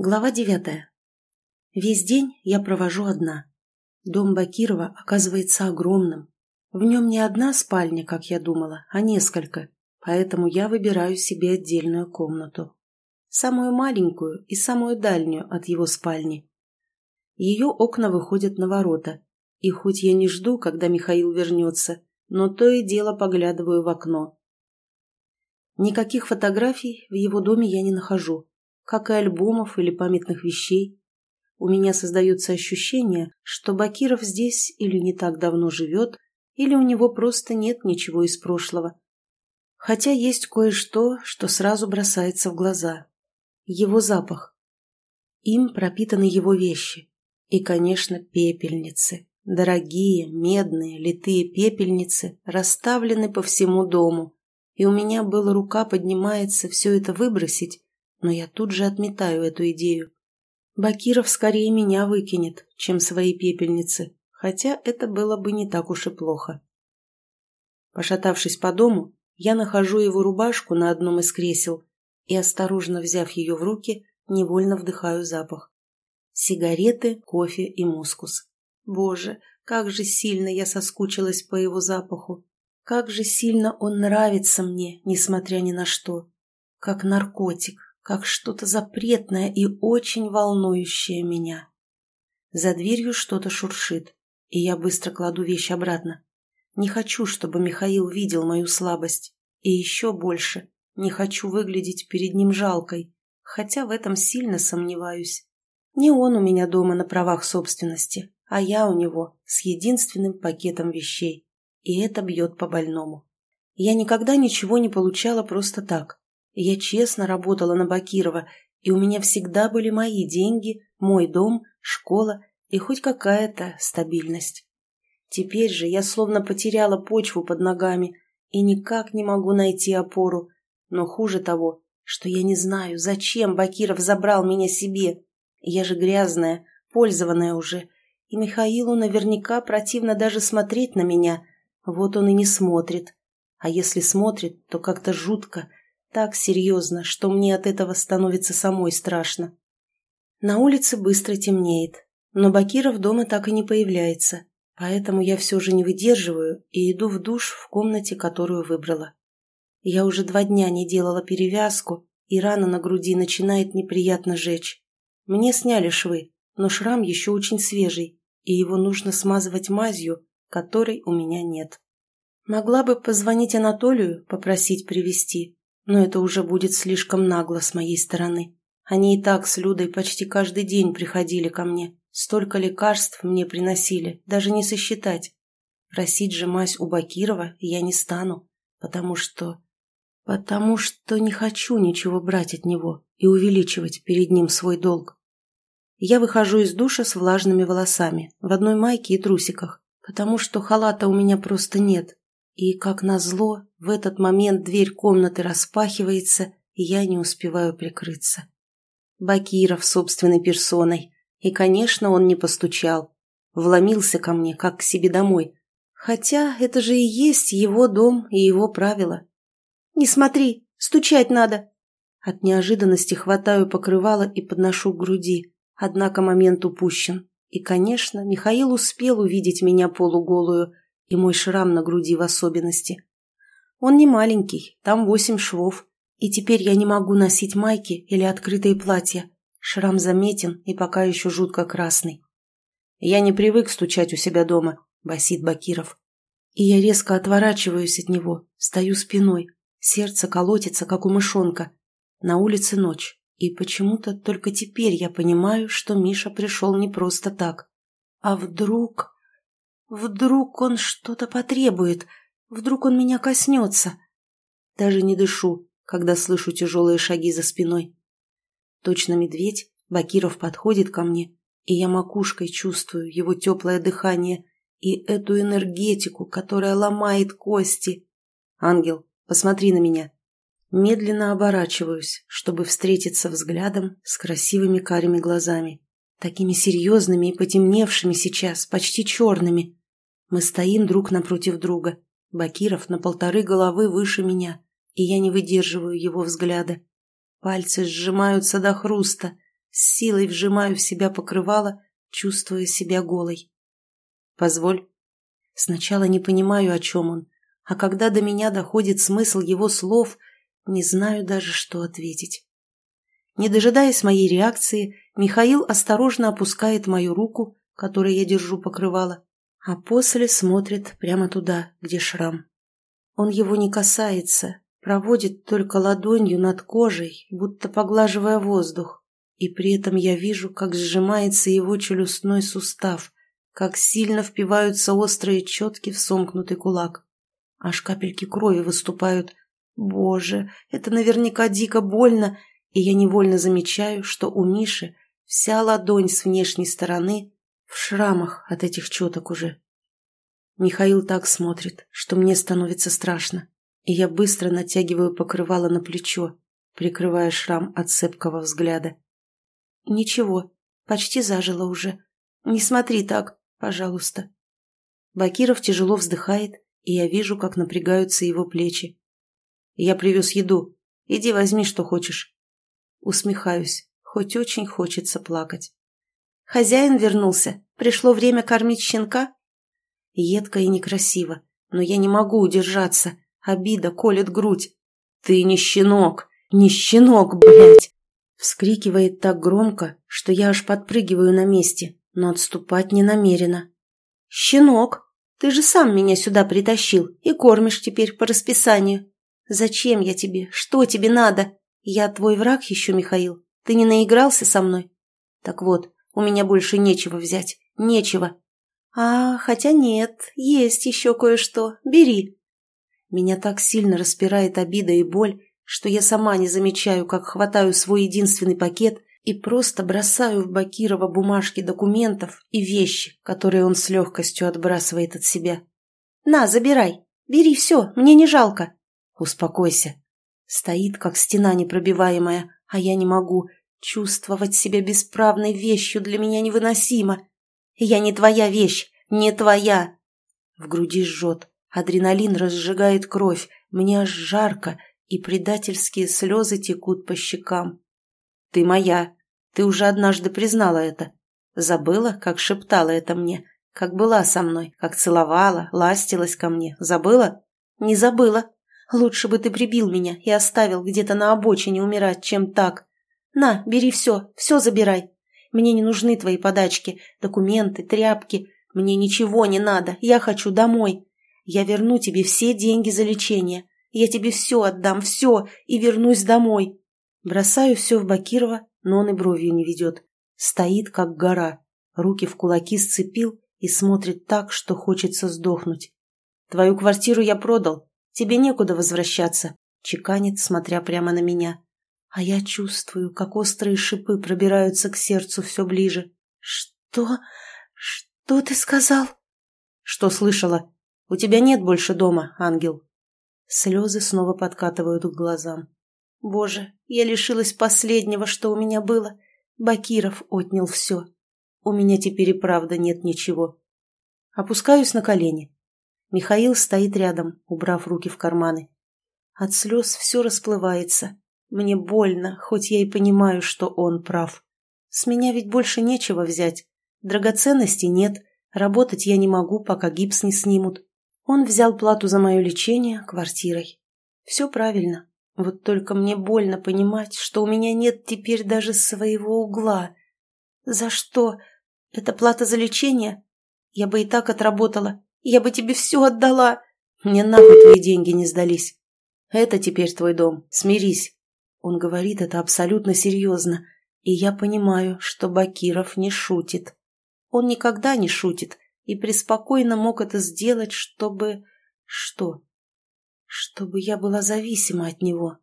Глава девятая. Весь день я провожу одна. Дом Бакирова оказывается огромным. В нем не одна спальня, как я думала, а несколько, поэтому я выбираю себе отдельную комнату. Самую маленькую и самую дальнюю от его спальни. Ее окна выходят на ворота, и хоть я не жду, когда Михаил вернется, но то и дело поглядываю в окно. Никаких фотографий в его доме я не нахожу как и альбомов или памятных вещей. У меня создается ощущение, что Бакиров здесь или не так давно живет, или у него просто нет ничего из прошлого. Хотя есть кое-что, что сразу бросается в глаза. Его запах. Им пропитаны его вещи. И, конечно, пепельницы. Дорогие, медные, литые пепельницы расставлены по всему дому. И у меня была рука поднимается все это выбросить, но я тут же отметаю эту идею. Бакиров скорее меня выкинет, чем свои пепельницы, хотя это было бы не так уж и плохо. Пошатавшись по дому, я нахожу его рубашку на одном из кресел и, осторожно взяв ее в руки, невольно вдыхаю запах. Сигареты, кофе и мускус. Боже, как же сильно я соскучилась по его запаху. Как же сильно он нравится мне, несмотря ни на что. Как наркотик как что-то запретное и очень волнующее меня. За дверью что-то шуршит, и я быстро кладу вещи обратно. Не хочу, чтобы Михаил видел мою слабость. И еще больше, не хочу выглядеть перед ним жалкой, хотя в этом сильно сомневаюсь. Не он у меня дома на правах собственности, а я у него с единственным пакетом вещей. И это бьет по больному. Я никогда ничего не получала просто так. Я честно работала на Бакирова, и у меня всегда были мои деньги, мой дом, школа и хоть какая-то стабильность. Теперь же я словно потеряла почву под ногами и никак не могу найти опору. Но хуже того, что я не знаю, зачем Бакиров забрал меня себе. Я же грязная, пользованная уже, и Михаилу наверняка противно даже смотреть на меня. Вот он и не смотрит. А если смотрит, то как-то жутко, так серьезно, что мне от этого становится самой страшно. На улице быстро темнеет, но Бакиров дома так и не появляется, поэтому я все же не выдерживаю и иду в душ в комнате, которую выбрала. Я уже два дня не делала перевязку, и рана на груди начинает неприятно жечь. Мне сняли швы, но шрам еще очень свежий, и его нужно смазывать мазью, которой у меня нет. Могла бы позвонить Анатолию, попросить привезти, но это уже будет слишком нагло с моей стороны. Они и так с Людой почти каждый день приходили ко мне. Столько лекарств мне приносили, даже не сосчитать. Просить же мазь у Бакирова я не стану, потому что... Потому что не хочу ничего брать от него и увеличивать перед ним свой долг. Я выхожу из душа с влажными волосами, в одной майке и трусиках, потому что халата у меня просто нет, и, как назло, в этот момент дверь комнаты распахивается, и я не успеваю прикрыться. Бакиров собственной персоной. И, конечно, он не постучал. Вломился ко мне, как к себе домой. Хотя это же и есть его дом и его правила. «Не смотри, стучать надо!» От неожиданности хватаю покрывало и подношу к груди. Однако момент упущен. И, конечно, Михаил успел увидеть меня полуголую – и мой шрам на груди в особенности. Он не маленький, там восемь швов, и теперь я не могу носить майки или открытые платья. Шрам заметен и пока еще жутко красный. «Я не привык стучать у себя дома», — басит Бакиров. И я резко отворачиваюсь от него, стою спиной. Сердце колотится, как у мышонка. На улице ночь, и почему-то только теперь я понимаю, что Миша пришел не просто так. А вдруг... Вдруг он что-то потребует, вдруг он меня коснется. Даже не дышу, когда слышу тяжелые шаги за спиной. Точно медведь, Бакиров подходит ко мне, и я макушкой чувствую его теплое дыхание и эту энергетику, которая ломает кости. «Ангел, посмотри на меня». Медленно оборачиваюсь, чтобы встретиться взглядом с красивыми карими глазами, такими серьезными и потемневшими сейчас, почти черными. Мы стоим друг напротив друга. Бакиров на полторы головы выше меня, и я не выдерживаю его взгляда. Пальцы сжимаются до хруста. с силой вжимаю в себя покрывало, чувствуя себя голой. «Позволь». Сначала не понимаю, о чем он, а когда до меня доходит смысл его слов, не знаю даже, что ответить. Не дожидаясь моей реакции, Михаил осторожно опускает мою руку, которой я держу покрывало, а после смотрит прямо туда, где шрам. Он его не касается, проводит только ладонью над кожей, будто поглаживая воздух, и при этом я вижу, как сжимается его челюстной сустав, как сильно впиваются острые четки в сомкнутый кулак. Аж капельки крови выступают. Боже, это наверняка дико больно, и я невольно замечаю, что у Миши вся ладонь с внешней стороны в шрамах от этих четок уже. Михаил так смотрит, что мне становится страшно, и я быстро натягиваю покрывало на плечо, прикрывая шрам от цепкого взгляда. «Ничего, почти зажило уже. Не смотри так, Пожалуйста. Бакиров тяжело вздыхает, и я вижу, как напрягаются его плечи. Я привез еду. Иди возьми, что хочешь. Усмехаюсь, хоть очень хочется плакать. Хозяин вернулся. Пришло время кормить щенка? Едко и некрасиво, но я не могу удержаться. Обида колет грудь. Ты не щенок, не щенок, блядь! Вскрикивает так громко, что я аж подпрыгиваю на месте но отступать не намерена. «Щенок, ты же сам меня сюда притащил и кормишь теперь по расписанию. Зачем я тебе? Что тебе надо? Я твой враг еще, Михаил. Ты не наигрался со мной? Так вот, у меня больше нечего взять. Нечего. А, хотя нет, есть еще кое-что. Бери». Меня так сильно распирает обида и боль, что я сама не замечаю, как хватаю свой единственный пакет и просто бросаю в Бакирова бумажки документов и вещи, которые он с легкостью отбрасывает от себя. «На, забирай! Бери все, мне не жалко!» «Успокойся!» Стоит, как стена непробиваемая, а я не могу. Чувствовать себя бесправной вещью для меня невыносимо. «Я не твоя вещь! Не твоя!» В груди жжет, адреналин разжигает кровь, мне аж жарко, и предательские слезы текут по щекам. «Ты моя!» Ты уже однажды признала это. Забыла, как шептала это мне, как была со мной, как целовала, ластилась ко мне. Забыла? Не забыла. Лучше бы ты прибил меня и оставил где-то на обочине умирать, чем так. На, бери все, все забирай. Мне не нужны твои подачки, документы, тряпки. Мне ничего не надо, я хочу домой. Я верну тебе все деньги за лечение. Я тебе все отдам, все, и вернусь домой. Бросаю все в Бакирова но он и бровью не ведет. Стоит, как гора, руки в кулаки сцепил и смотрит так, что хочется сдохнуть. «Твою квартиру я продал, тебе некуда возвращаться», — чеканит, смотря прямо на меня. А я чувствую, как острые шипы пробираются к сердцу все ближе. «Что? Что ты сказал?» «Что слышала? У тебя нет больше дома, ангел». Слезы снова подкатывают к глазам. Боже, я лишилась последнего, что у меня было. Бакиров отнял все. У меня теперь и правда нет ничего. Опускаюсь на колени. Михаил стоит рядом, убрав руки в карманы. От слез все расплывается. Мне больно, хоть я и понимаю, что он прав. С меня ведь больше нечего взять. Драгоценностей нет, работать я не могу, пока гипс не снимут. Он взял плату за мое лечение квартирой. Все правильно. Вот только мне больно понимать, что у меня нет теперь даже своего угла. За что? Это плата за лечение? Я бы и так отработала. Я бы тебе все отдала. Мне нахуй твои деньги не сдались. Это теперь твой дом. Смирись. Он говорит это абсолютно серьезно. И я понимаю, что Бакиров не шутит. Он никогда не шутит и преспокойно мог это сделать, чтобы... Что? чтобы я была зависима от него.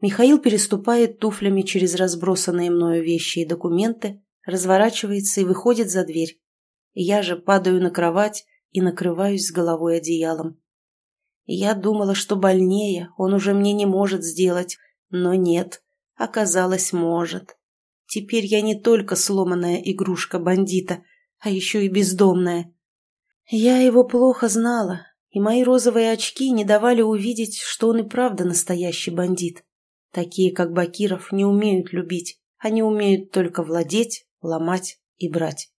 Михаил переступает туфлями через разбросанные мною вещи и документы, разворачивается и выходит за дверь. Я же падаю на кровать и накрываюсь с головой одеялом. Я думала, что больнее он уже мне не может сделать, но нет, оказалось, может. Теперь я не только сломанная игрушка бандита, а еще и бездомная. Я его плохо знала, и мои розовые очки не давали увидеть, что он и правда настоящий бандит. Такие, как Бакиров, не умеют любить, Они умеют только владеть, ломать и брать.